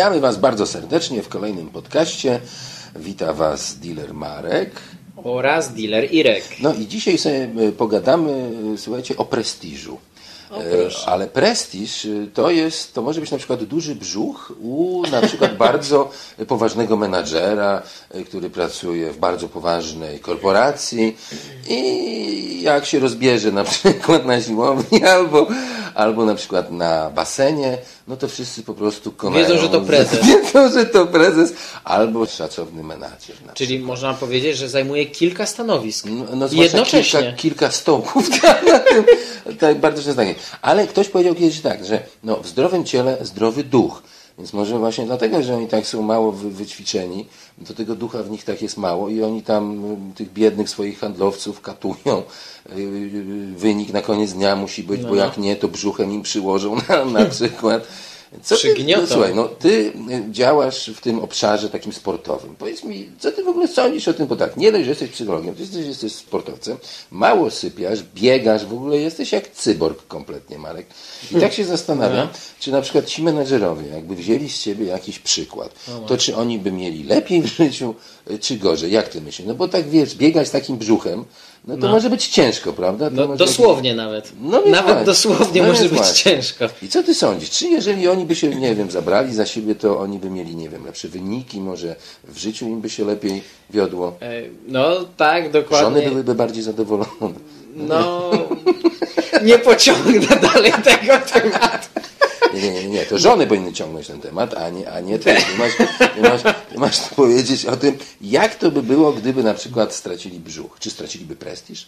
Witamy Was bardzo serdecznie w kolejnym podcaście. Wita Was dealer Marek. Oraz dealer Irek. No i dzisiaj sobie e, pogadamy, e, słuchajcie, o prestiżu. O, E. Ale prestiż to jest, to może być na przykład duży brzuch u na przykład bardzo poważnego menadżera, który pracuje w bardzo poważnej korporacji i jak się rozbierze na przykład na siłowni albo, albo na przykład na basenie, no to wszyscy po prostu konają. Wiedzą, że to prezes. Wiedzą, że to prezes albo szacowny menadżer. Na Czyli można powiedzieć, że zajmuje kilka stanowisk. no, no Jednocześnie. Kilka, kilka stołków tak, tym, tak bardzo często zdanie. Ale ktoś powiedział kiedyś tak, że no, w zdrowym ciele zdrowy duch. Więc może właśnie dlatego, że oni tak są mało wy, wyćwiczeni, to tego ducha w nich tak jest mało i oni tam y, tych biednych swoich handlowców katują. Y, y, Wynik na koniec dnia musi być, No, bo no. jak nie, to brzuchem im przyłożą na, na przykład. Co ty, no, słuchaj, no ty y, działasz w tym obszarze takim sportowym. Powiedz mi, co ty w ogóle sądzisz o tym, bo tak, nie dość, że jesteś psychologiem, ty jesteś, jesteś sportowcem, mało sypiasz, biegasz, w ogóle jesteś jak cyborg kompletnie, Marek. I tak się zastanawiam, czy na przykład ci menedżerowie, jakby wzięli z ciebie jakiś przykład, to czy oni by mieli lepiej w życiu, y, czy gorzej? Jak ty myślisz? No bo tak wiesz, biegać takim brzuchem, no to może być ciężko, prawda? No, dosłownie nawet. No nawet właśnie. dosłownie No może być właśnie. ciężko. I co ty sądzisz? Czy jeżeli oni by się, nie wiem, zabrali za siebie, to oni by mieli, nie wiem, lepsze wyniki, może w życiu im by się lepiej wiodło? E, No tak, Żony dokładnie. byłyby bardziej zadowolone. No nie pociągnę dalej tego tematu. Nie, nie, nie, nie, to żony powinny ciągnąć ten temat, a nie, a nie ty. Ty masz, ty, masz, ty masz powiedzieć o tym, jak to by było, gdyby na przykład stracili brzuch. Czy straciliby prestiż?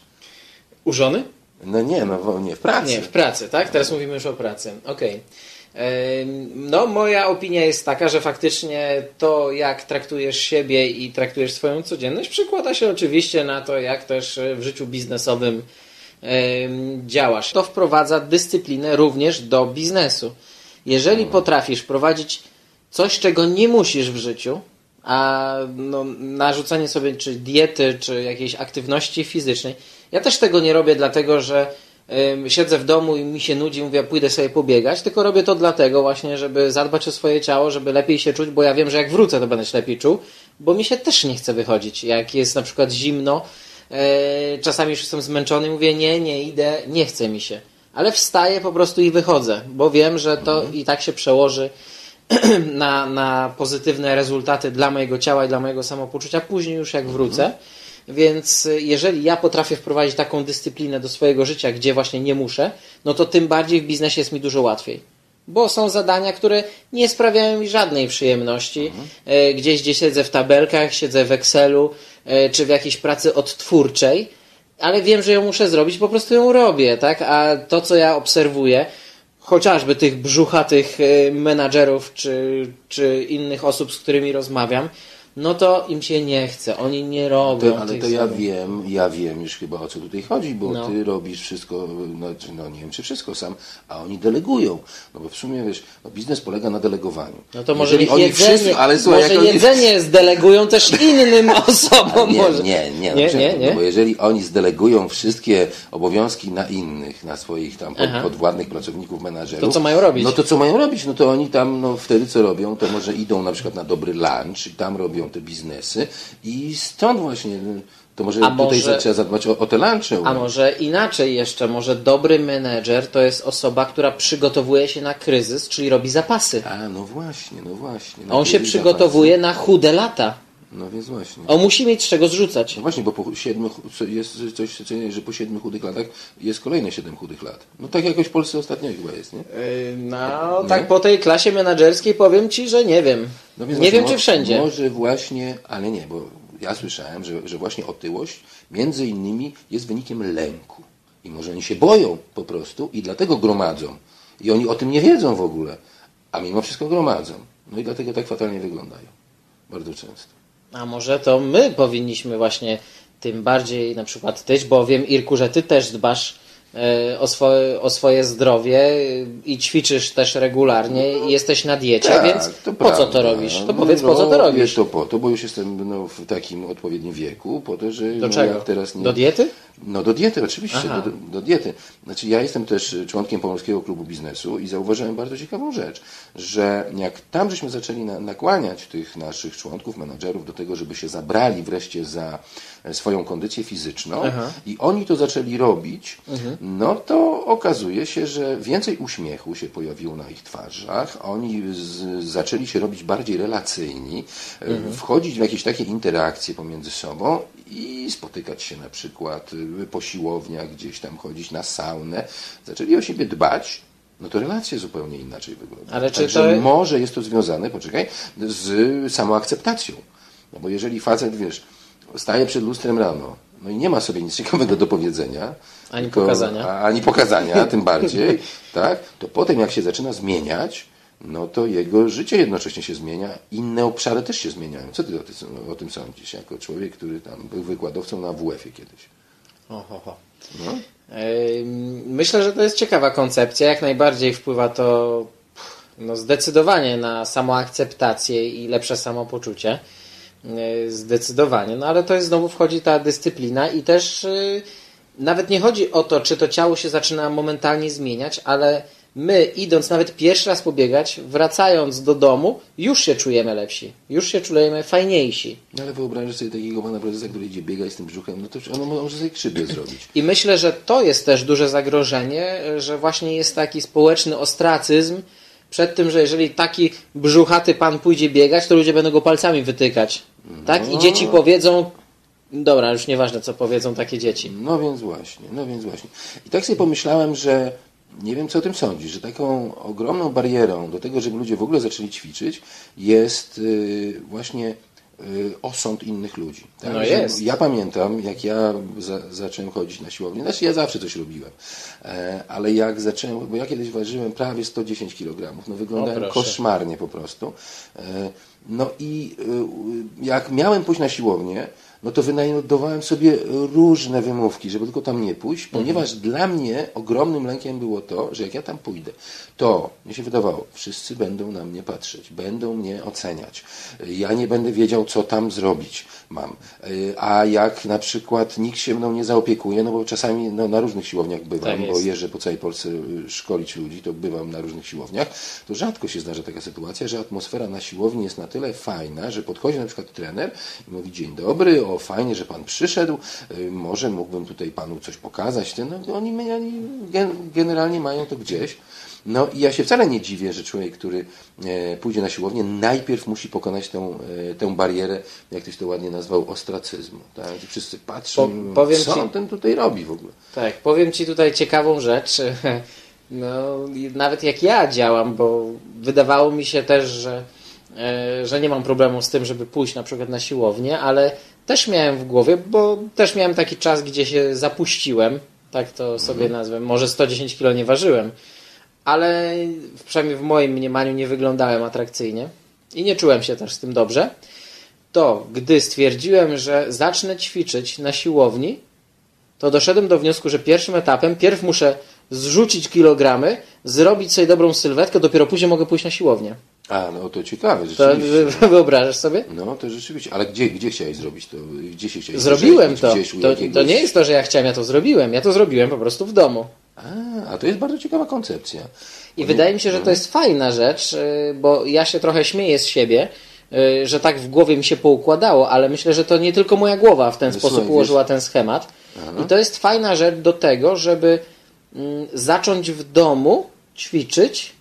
U żony? No nie, no nie, w pracy. Nie, w pracy, tak? Teraz mówimy już o pracy. Okej. Em, No, moja opinia jest taka, że faktycznie to, jak traktujesz siebie i traktujesz swoją codzienność, przekłada się oczywiście na to, jak też e, w życiu biznesowym działasz. To wprowadza dyscyplinę również do biznesu. Jeżeli potrafisz prowadzić coś, czego nie musisz w życiu, a no, narzucenie sobie czy diety, czy jakiejś aktywności fizycznej. Ja też tego nie robię dlatego, że ym, siedzę w domu i mi się nudzi, mówię, pójdę sobie pobiegać, tylko robię to dlatego właśnie, żeby zadbać o swoje ciało, żeby lepiej się czuć, bo ja wiem, że jak wrócę, to będę się lepiej czuł, bo mi się też nie chce wychodzić. Jak jest na przykład zimno, e, czasami już jestem zmęczony mówię, nie, nie idę, nie chce mi się. Ale wstaję po prostu i wychodzę, bo wiem, że to i tak się przełoży na, na pozytywne rezultaty dla mojego ciała i dla mojego samopoczucia później już jak wrócę. Więc y, jeżeli ja potrafię wprowadzić taką dyscyplinę do swojego życia, gdzie właśnie nie muszę, no to tym bardziej w biznesie jest mi dużo łatwiej. Bo są zadania, które nie sprawiają mi żadnej przyjemności. E, Gdzieś, gdzie siedzę w tabelkach, siedzę w Excelu, e, czy w jakiejś pracy odtwórczej, ale wiem, że ją muszę zrobić, po prostu ją robię, tak? A to, co ja obserwuję, chociażby tych brzuchatych e, menadżerów czy, czy innych osób, z którymi rozmawiam, no to im się nie chce. Oni nie robią To, ale to ja zadań. wiem, ja wiem już chyba o co tutaj chodzi, bo No. ty robisz wszystko, no, no nie wiem czy wszystko sam, a oni delegują. No bo w sumie wiesz, no, biznes polega na delegowaniu. No to może Jeżeli jedzenie, wszyscy, ale słuchaj, może oni- jedzenie zdelegują też innym osobom. Nie, może. nie, nie, no nie, czemu? nie, nie. No bo jeżeli oni zdelegują wszystkie obowiązki na innych, na swoich tam pod, podwładnych pracowników, menadżerów. To co mają robić? No to co mają robić? No to oni tam, no wtedy co robią, to może idą na przykład na dobry lunch i tam robią te biznesy i stąd właśnie, no, to może A tutaj może- trzeba zadbać o, o te lunche. A może inaczej jeszcze, może dobry menedżer to jest osoba, która przygotowuje się na kryzys, czyli robi zapasy. A, no właśnie, no właśnie. On się przygotowuje na chude lata. No więc właśnie. On musi mieć z czego zrzucać. No właśnie, bo po siedmiu, jest coś, co, że po siedmiu chudych latach jest kolejne siedem chudych lat. No tak jakoś w Polsce ostatnio chyba jest, nie? Yy, No, tak po tej klasie menedżerskiej powiem Ci, że nie wiem. No nie właśnie, wiem, czy wszędzie. Może właśnie, ale nie, bo ja słyszałem, że, że właśnie otyłość między innymi jest wynikiem lęku. I może oni się boją po prostu i dlatego gromadzą. I oni o tym nie wiedzą w ogóle, a mimo wszystko gromadzą. No i dlatego tak fatalnie wyglądają. Bardzo często. A może to my powinniśmy właśnie tym bardziej na przykład tyć, bo wiem Irku, że Ty też dbasz e, o swoje, o swoje zdrowie e, i ćwiczysz też regularnie i jesteś na diecie, więc Tak, to po co prawda. to robisz? To No, powiedz, po co to robisz? To po to, bo już jestem no, w takim odpowiednim wieku, po to, że Do no, czego? teraz nie... Do diety? No do diety, oczywiście, do, do diety. Znaczy ja jestem też członkiem Pomorskiego Klubu Biznesu i zauważyłem bardzo ciekawą rzecz, że jak tam żeśmy zaczęli na, nakłaniać tych naszych członków, menadżerów do tego, żeby się zabrali wreszcie za e, swoją kondycję fizyczną Aha. i oni to zaczęli robić, no to okazuje się, że więcej uśmiechu się pojawiło na ich twarzach, oni z, zaczęli się robić bardziej relacyjni, e, wchodzić w jakieś takie interakcje pomiędzy sobą i spotykać się na przykład y, po siłowniach, gdzieś tam chodzić na saunę. Zaczęli o siebie dbać, no to relacje zupełnie inaczej wyglądają. Ale czy Także to- może jest to związane, poczekaj, z samoakceptacją. No bo jeżeli facet, wiesz, staje przed lustrem rano, no i nie ma sobie nic ciekawego do powiedzenia, Ani pokazania. a- ani pokazania, tym bardziej, tak, to potem jak się zaczyna zmieniać, no to jego życie jednocześnie się zmienia, inne obszary też się zmieniają. Co ty o tym, o tym sądzisz, jako człowiek, który tam był wykładowcą na WF-ie kiedyś? Oho, ho. No? Myślę, że to jest ciekawa koncepcja. Jak najbardziej wpływa to no, zdecydowanie na samoakceptację i lepsze samopoczucie. Yy, Zdecydowanie. No ale to jest znowu wchodzi ta dyscyplina i też yy, nawet nie chodzi o to, czy to ciało się zaczyna momentalnie zmieniać, ale my idąc nawet pierwszy raz pobiegać, wracając do domu, już się czujemy lepsi. Już się czujemy fajniejsi. No ale wyobraź sobie takiego pana prezesa, który idzie biegać z tym brzuchem, no to on może sobie krzywdę zrobić. I myślę, że to jest też duże zagrożenie, że właśnie jest taki społeczny ostracyzm przed tym, że jeżeli taki brzuchaty pan pójdzie biegać, to ludzie będą go palcami wytykać. Tak? I dzieci powiedzą, dobra, już nieważne co powiedzą takie dzieci. No więc właśnie, no więc właśnie. I tak sobie pomyślałem, że nie wiem, co o tym sądzisz, że taką ogromną barierą do tego, żeby ludzie w ogóle zaczęli ćwiczyć, jest y, właśnie y, osąd innych ludzi. Tak? No jest. Ja pamiętam, jak ja za, zacząłem chodzić na siłownię, znaczy ja zawsze coś robiłem, e, ale jak zacząłem, bo ja kiedyś ważyłem prawie 110 kg, no wyglądałem koszmarnie po prostu. E, no i y, jak miałem pójść na siłownię, no to wynajdowałem sobie różne wymówki, żeby tylko tam nie pójść, ponieważ dla mnie ogromnym lękiem było to, że jak ja tam pójdę, to mnie się wydawało, wszyscy będą na mnie patrzeć, będą mnie oceniać. Ja nie będę wiedział, co tam zrobić mam. Y, A jak na przykład nikt się mną nie zaopiekuje, no bo czasami no, na różnych siłowniach bywam, Tak bo jeżdżę po całej Polsce y, szkolić ludzi, to bywam na różnych siłowniach, to rzadko się zdarza taka sytuacja, że atmosfera na siłowni jest na tyle fajna, że podchodzi na przykład trener i mówi dzień dobry, o fajnie, że pan przyszedł, y, może mógłbym tutaj panu coś pokazać. No, oni, oni gen- generalnie mają to gdzieś. No i ja się wcale nie dziwię, że człowiek, który e, pójdzie na siłownię, najpierw musi pokonać tą, e, tę barierę, jak ktoś to ładnie nazwał, ostracyzmu. Tak? I wszyscy patrzą, Po- co ci- on ten tutaj robi w ogóle. Tak, powiem Ci tutaj ciekawą rzecz. No, nawet jak ja działam, bo wydawało mi się też, że, e, że nie mam problemu z tym, żeby pójść na przykład na siłownię, ale też miałem w głowie, bo też miałem taki czas, gdzie się zapuściłem, tak to sobie nazwę. Może 110 kg nie ważyłem, ale przynajmniej w moim mniemaniu nie wyglądałem atrakcyjnie i nie czułem się też z tym dobrze. To gdy stwierdziłem, że zacznę ćwiczyć na siłowni, to doszedłem do wniosku, że pierwszym etapem pierw muszę zrzucić kilogramy, zrobić sobie dobrą sylwetkę, dopiero później mogę pójść na siłownię. A, no to ciekawe, To rzeczywiście. wyobrażasz sobie? No to rzeczywiście, ale gdzie, gdzie chciałeś zrobić to? Gdzie się chciałeś Zrobiłem to. To, jakiegoś- to nie jest to, że ja chciałem, ja to zrobiłem. Ja to zrobiłem po prostu w domu. A, a to jest bardzo ciekawa koncepcja. I wydaje mi się, że to jest fajna rzecz, y, bo ja się trochę śmieję z siebie, y, że tak w głowie mi się poukładało, ale myślę, że to nie tylko moja głowa w ten No sposób słuchaj, ułożyła ten schemat. I to jest fajna rzecz do tego, żeby zacząć w domu ćwiczyć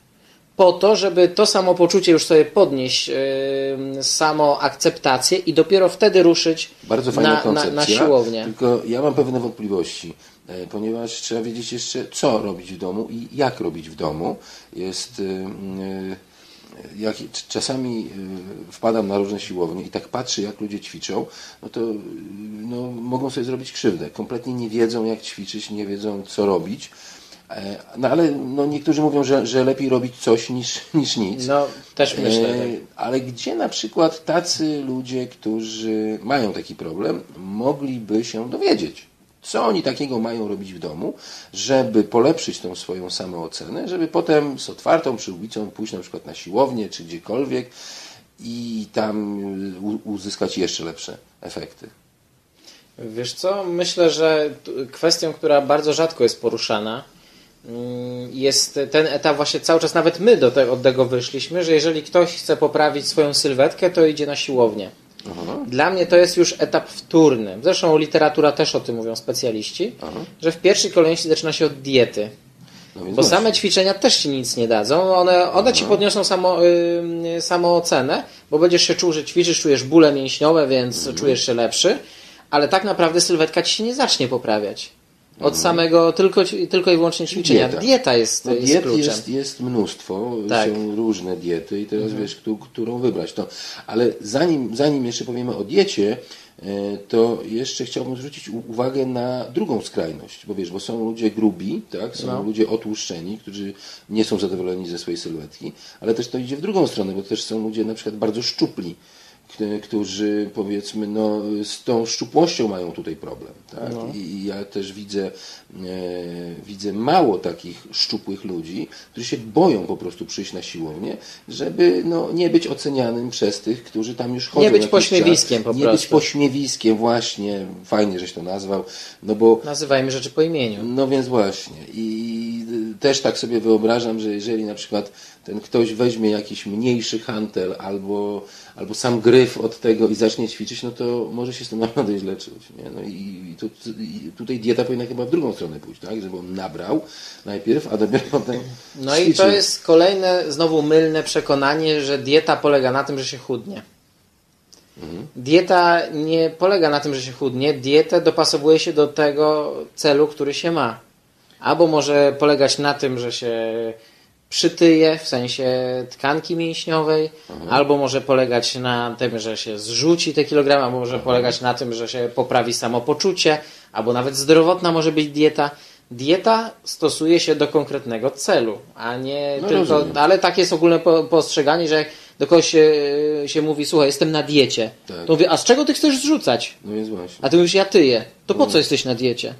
po to, żeby to samopoczucie już sobie podnieść, yy, samoakceptację i dopiero wtedy ruszyć Bardzo fajna na, na, koncepcja. na siłownię. Tylko ja mam pewne wątpliwości, e, ponieważ trzeba wiedzieć jeszcze, co robić w domu i jak robić w domu. Jest. y, y, Jak czasami y, wpadam na różne siłownie i tak patrzę, jak ludzie ćwiczą, no to y, no, mogą sobie zrobić krzywdę. Kompletnie nie wiedzą, jak ćwiczyć, nie wiedzą, co robić. E, No ale no, niektórzy mówią, że, że lepiej robić coś niż, niż nic. No, też myślę. E, Tak. Ale gdzie na przykład tacy ludzie, którzy mają taki problem, mogliby się dowiedzieć? Co oni takiego mają robić w domu, żeby polepszyć tą swoją samoocenę, żeby potem z otwartą przyłbicą pójść na przykład na siłownię czy gdziekolwiek i tam y, uzyskać jeszcze lepsze efekty. Wiesz co, myślę, że kwestią, która bardzo rzadko jest poruszana, mm, jest ten etap właśnie cały czas, nawet my do te, od tego wyszliśmy, że jeżeli ktoś chce poprawić swoją sylwetkę, to idzie na siłownię. Dla mnie to jest już etap wtórny. Zresztą literatura też o tym mówią specjaliści, że w pierwszej kolejności zaczyna się od diety. No Bo właśnie. same ćwiczenia też ci nic nie dadzą. One, one ci podniosą samo, y, samoocenę, bo będziesz się czuł, że ćwiczysz, czujesz bóle mięśniowe, więc Mhm. czujesz się lepszy, ale tak naprawdę sylwetka ci się nie zacznie poprawiać. Od samego tylko, tylko i wyłącznie ćwiczenia. Mhm. Dieta. Dieta, jest, No, jest diet kluczem. jest, jest mnóstwo, Tak. Mhm. są różne diety i teraz wiesz, któ- którą wybrać. To, ale zanim, zanim jeszcze powiemy o diecie, e, to jeszcze chciałbym zwrócić uwagę na drugą skrajność, bo wiesz, bo są ludzie grubi, tak? są No. ludzie otłuszczeni, którzy nie są zadowoleni ze swojej sylwetki, ale też to idzie w drugą stronę, bo też są ludzie na przykład bardzo szczupli, którzy powiedzmy no, z tą szczupłością mają tutaj problem. Tak? No. I ja też widzę, e, widzę mało takich szczupłych ludzi, którzy się boją po prostu przyjść na siłownię, żeby no, nie być ocenianym przez tych, którzy tam już chodzą. Nie być pośmiewiskiem czas. po Nie być prostu. pośmiewiskiem, właśnie. Fajnie, żeś to nazwał. No bo Nazywajmy rzeczy po imieniu. no więc właśnie. I też tak sobie wyobrażam, że jeżeli na przykład ten ktoś weźmie jakiś mniejszy hantel albo, albo sam od tego i zacznie ćwiczyć, no to może się z tym naprawdę źle czuć. Nie? No i, i, tu, i tutaj dieta powinna chyba w drugą stronę pójść, tak? Żeby on nabrał najpierw, a dopiero potem No i ćwiczył. to jest kolejne, znowu mylne przekonanie, że dieta polega na tym, że się chudnie. Dieta nie polega na tym, że się chudnie. Dietę dopasowuje się do tego celu, który się ma. Albo może polegać na tym, że się przytyje, w sensie tkanki mięśniowej, albo może polegać na tym, że się zrzuci te kilogramy, albo może polegać na tym, że się poprawi samopoczucie, albo nawet zdrowotna może być dieta. Dieta stosuje się do konkretnego celu, a nie No tylko. rozumiem. Ale takie jest ogólne po- postrzeganie, że jak do kogoś się, się mówi, słuchaj, jestem na diecie, Tak. to mówię, a z czego ty chcesz zrzucać? No więc właśnie. A ty mówisz, ja tyję. To po co jesteś na diecie?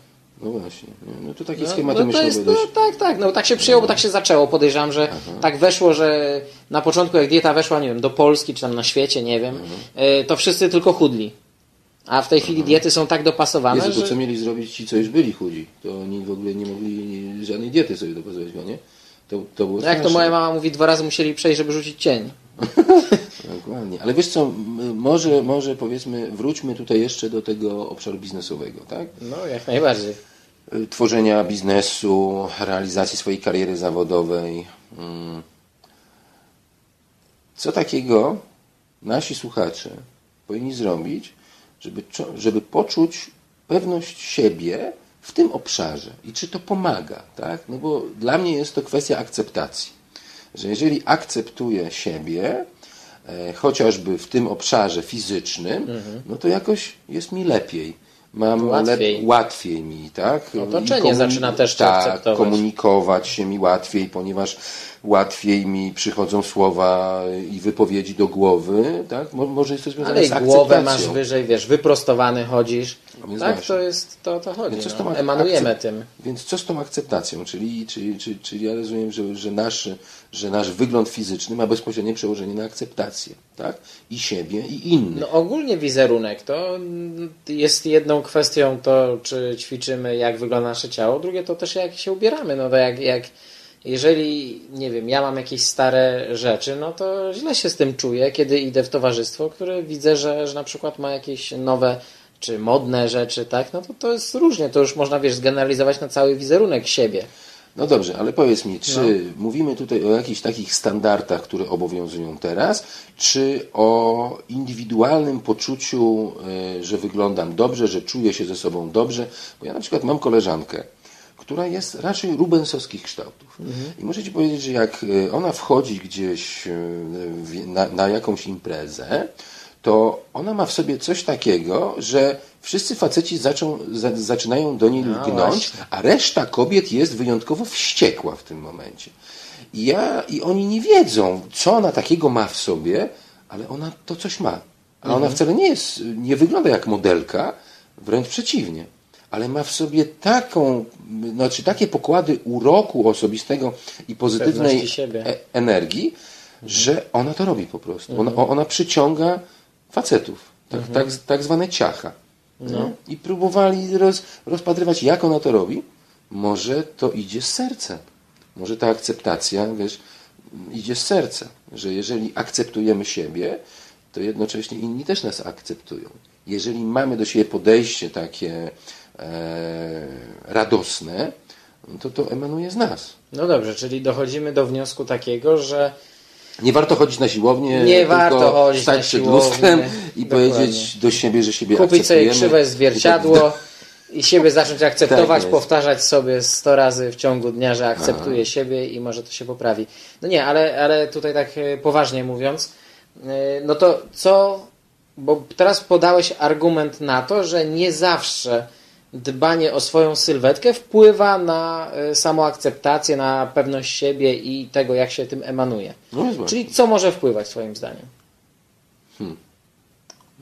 No właśnie. No to takie No, schematy no to jest, no, tak, tak, no tak się przyjęło, bo tak się zaczęło. Podejrzewam, że tak weszło, że na początku jak dieta weszła, nie wiem, do Polski czy tam na świecie, nie wiem, y, to wszyscy tylko chudli. A w tej chwili diety są tak dopasowane, Jezu, że... co mieli zrobić ci, co już byli chudzi? To oni w ogóle nie mogli żadnej diety sobie dopasować, no nie? To, to było No jak to moja mama mówi, dwa razy musieli przejść, żeby rzucić cień. Dokładnie. Ale wiesz co, może, może powiedzmy, wróćmy tutaj jeszcze do tego obszaru biznesowego, tak? No, jak najbardziej. Y, Tworzenia biznesu, realizacji swojej kariery zawodowej. Mm. Co takiego nasi słuchacze powinni zrobić, żeby, żeby poczuć pewność siebie w tym obszarze i czy to pomaga, tak? No bo dla mnie jest to kwestia akceptacji, że jeżeli akceptuję siebie, e, chociażby w tym obszarze fizycznym, no to jakoś jest mi lepiej. Mam Łatwiej. Łatwiej mi, tak? Otoczenie I zaczyna też tak, akceptować. komunikować się mi łatwiej, ponieważ łatwiej mi przychodzą słowa i wypowiedzi do głowy, tak? Mo- Może jest to związane Ale z głowę akceptacją. masz wyżej, wiesz, wyprostowany chodzisz. No więc tak, właśnie. to jest, to, to chodzi. No. ak- Emanujemy tym. Więc co z tą akceptacją? Czyli, czyli, czyli, czyli ja rozumiem, że, że, nasz, że nasz wygląd fizyczny ma bezpośrednie przełożenie na akceptację, tak? I siebie, i innych. No ogólnie wizerunek to jest jedną kwestią to, czy ćwiczymy, jak wygląda nasze ciało, drugie to też jak się ubieramy. No to jak, jak jeżeli, nie wiem, ja mam jakieś stare rzeczy, no to źle się z tym czuję, kiedy idę w towarzystwo, które widzę, że, że na przykład ma jakieś nowe czy modne rzeczy, tak, no to to jest różnie, to już można, wiesz, zgeneralizować na cały wizerunek siebie. No dobrze, ale powiedz mi, czy No. mówimy tutaj o jakichś takich standardach, które obowiązują teraz, czy o indywidualnym poczuciu, y, że wyglądam dobrze, że czuję się ze sobą dobrze? Bo ja na przykład mam koleżankę, która jest raczej rubensowskich kształtów. I muszę Ci powiedzieć, że jak y, ona wchodzi gdzieś w- na, na jakąś imprezę, to ona ma w sobie coś takiego, że wszyscy faceci zaczą, za, zaczynają do niej No lgnąć, właśnie. a reszta kobiet jest wyjątkowo wściekła w tym momencie. I, ja, I oni nie wiedzą, co ona takiego ma w sobie, ale ona to coś ma. A ona wcale nie jest, nie wygląda jak modelka, wręcz przeciwnie. Ale ma w sobie taką, znaczy takie pokłady uroku osobistego i pozytywnej e- energii, że ona to robi po prostu. Ona, ona przyciąga facetów. Tak, tak, tak zwane ciacha. nie? i próbowali roz, rozpatrywać, jak ona to robi. Może to idzie z serca. Może ta akceptacja, wiesz, idzie z serca. Że jeżeli akceptujemy siebie, to jednocześnie inni też nas akceptują. Jeżeli mamy do siebie podejście takie radosne, no to to emanuje z nas. No dobrze, czyli dochodzimy do wniosku takiego, że Nie warto chodzić na siłownię, Nie warto chodzić stać na przed siłownię. lustrem i Dokładnie. powiedzieć do siebie, że siebie kupić sobie akceptujemy. krzywe zwierciadło i siebie zacząć akceptować, Tak powtarzać sobie 100 razy w ciągu dnia, że akceptuję siebie i może to się poprawi. No nie, ale, ale tutaj tak e, poważnie mówiąc, e, no to co, bo teraz podałeś argument na to, że nie zawsze dbanie o swoją sylwetkę wpływa na e, samoakceptację, na pewność siebie i tego, jak się tym emanuje. No więc, właśnie. Czyli co może wpływać twoim zdaniem?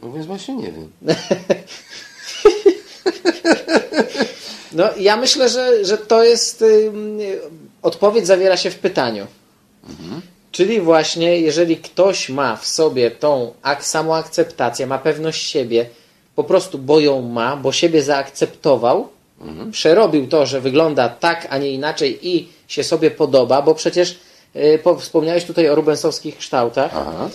no więc właśnie nie wiem. No, ja myślę, że, że to jest. odpowiedź zawiera się w pytaniu. Czyli właśnie, jeżeli ktoś ma w sobie tą ak- samoakceptację, ma pewność siebie, po prostu bo ją ma, bo siebie zaakceptował, przerobił to, że wygląda tak, a nie inaczej i się sobie podoba, bo przecież po, wspomniałeś tutaj o rubensowskich kształtach, Aha,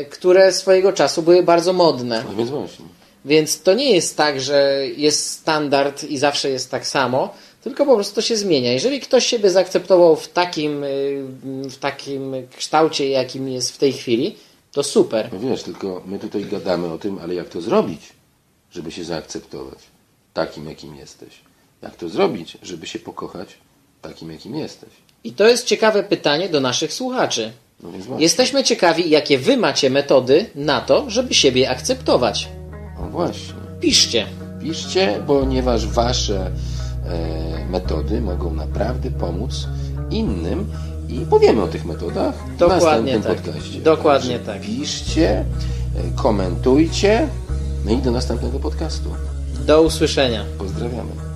y, które swojego czasu były bardzo modne. no więc właśnie. Więc to nie jest tak, że jest standard i zawsze jest tak samo, tylko po prostu to się zmienia. Jeżeli ktoś siebie zaakceptował w takim, y, w takim kształcie, jakim jest w tej chwili, to super. No wiesz, tylko my tutaj gadamy o tym, ale jak to zrobić, żeby się zaakceptować takim, jakim jesteś? Jak to zrobić, żeby się pokochać takim, jakim jesteś? I to jest ciekawe pytanie do naszych słuchaczy. No. Jesteśmy ciekawi, jakie wy macie metody na to, żeby siebie akceptować. No właśnie. Piszcie. Piszcie, ponieważ wasze e, metody mogą naprawdę pomóc innym i powiemy o tych metodach Dokładnie w następnym tak. podcaście. Dokładnie Także tak. Piszcie, e, komentujcie, no i do następnego podcastu. Do usłyszenia. Pozdrawiamy.